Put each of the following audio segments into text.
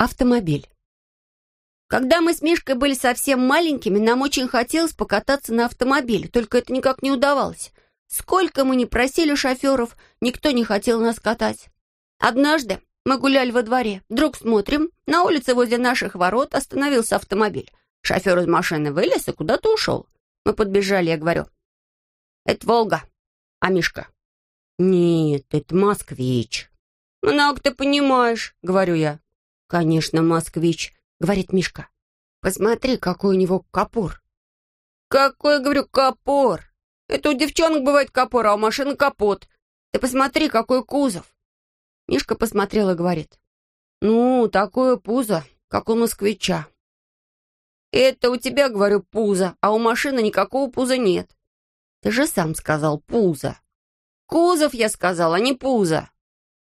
Автомобиль. Когда мы с Мишкой были совсем маленькими, нам очень хотелось покататься на автомобиле, только это никак не удавалось. Сколько мы ни просили шоферов, никто не хотел нас катать. Однажды мы гуляли во дворе. Вдруг смотрим, на улице возле наших ворот остановился автомобиль. Шофер из машины вылез и куда-то ушел. Мы подбежали, я говорю, «Это Волга». А Мишка, «Нет, это москвич». «Много ты понимаешь», — говорю я. «Конечно, москвич», — говорит Мишка. «Посмотри, какой у него капор». «Какой, говорю, капор? Это у девчонок бывает капор, а у машины капот. Ты посмотри, какой кузов». Мишка посмотрел и говорит. «Ну, такое пузо, как у москвича». «Это у тебя, говорю, пузо, а у машины никакого пуза нет». «Ты же сам сказал пузо». «Кузов, я сказал, а не пузо».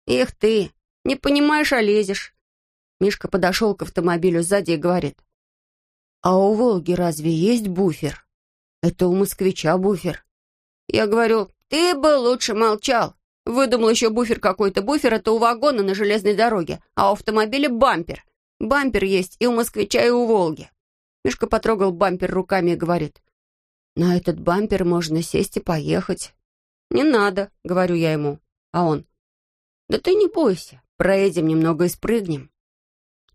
«Эх ты, не понимаешь, а лезешь». Мишка подошел к автомобилю сзади и говорит. «А у «Волги» разве есть буфер?» «Это у москвича буфер». Я говорю, «Ты бы лучше молчал. Выдумал еще буфер какой-то. Буфер — это у вагона на железной дороге, а у автомобиля бампер. Бампер есть и у москвича, и у «Волги». Мишка потрогал бампер руками и говорит, «На этот бампер можно сесть и поехать». «Не надо», — говорю я ему. А он, «Да ты не бойся, проедем немного и спрыгнем».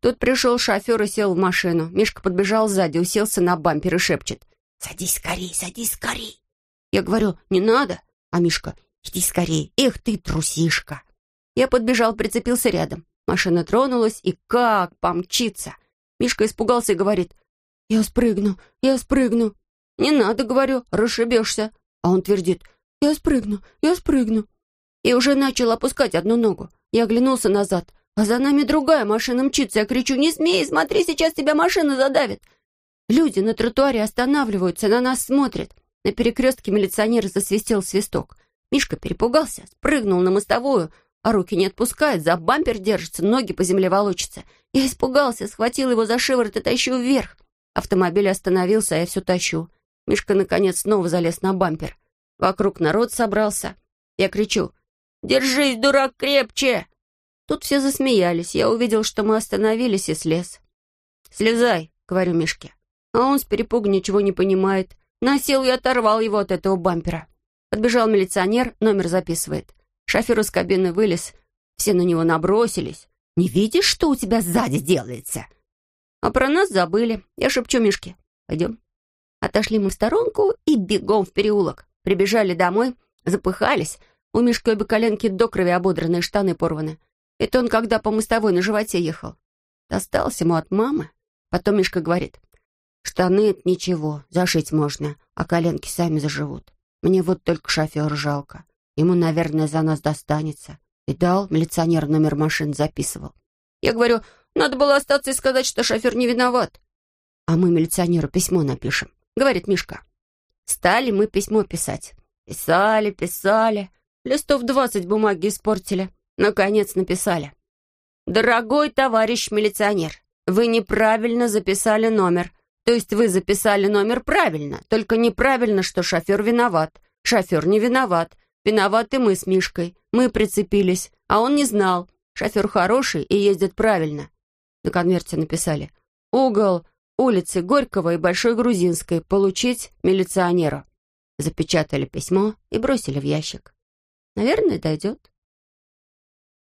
Тут пришел шофер и сел в машину. Мишка подбежал сзади, уселся на бампер и шепчет. «Садись скорей, садись скорей!» Я говорю, «Не надо!» А Мишка, «Иди скорей! Эх ты, трусишка!» Я подбежал, прицепился рядом. Машина тронулась, и как помчится! Мишка испугался и говорит, «Я спрыгну, я спрыгну!» «Не надо, — говорю, — расшибешься!» А он твердит, «Я спрыгну, я спрыгну!» И уже начал опускать одну ногу. Я оглянулся назад. А за нами другая машина мчится. Я кричу, не смей, смотри, сейчас тебя машина задавит. Люди на тротуаре останавливаются, на нас смотрят. На перекрестке милиционер засвистел свисток. Мишка перепугался, спрыгнул на мостовую, а руки не отпускает, за бампер держится, ноги по земле волочатся. Я испугался, схватил его за шиворот и тащу вверх. Автомобиль остановился, а я все тащу. Мишка, наконец, снова залез на бампер. Вокруг народ собрался. Я кричу, «Держись, дурак, крепче!» Тут все засмеялись. Я увидел, что мы остановились и слез. «Слезай», — говорю Мишке. А он с перепугу ничего не понимает. Насел и оторвал его от этого бампера. Подбежал милиционер, номер записывает. Шофер из кабины вылез. Все на него набросились. «Не видишь, что у тебя сзади делается?» А про нас забыли. Я шепчу Мишке. «Пойдем». Отошли мы в сторонку и бегом в переулок. Прибежали домой, запыхались. У Мишки обе коленки до крови ободранные, штаны порваны. Это он когда по мостовой на животе ехал. Достался ему от мамы. Потом Мишка говорит, штаны — это ничего, зашить можно, а коленки сами заживут. Мне вот только шофера жалко. Ему, наверное, за нас достанется. И дал, милиционер номер машин записывал. Я говорю, надо было остаться и сказать, что шофер не виноват. А мы милиционеру письмо напишем, говорит Мишка. Стали мы письмо писать. Писали, писали. Листов двадцать бумаги испортили. Наконец написали. «Дорогой товарищ милиционер, вы неправильно записали номер. То есть вы записали номер правильно, только неправильно, что шофер виноват. Шофер не виноват. Виноваты мы с Мишкой. Мы прицепились, а он не знал. Шофер хороший и ездит правильно». На конверте написали «Угол улицы Горького и Большой Грузинской. Получить милиционера». Запечатали письмо и бросили в ящик. Наверное, дойдет.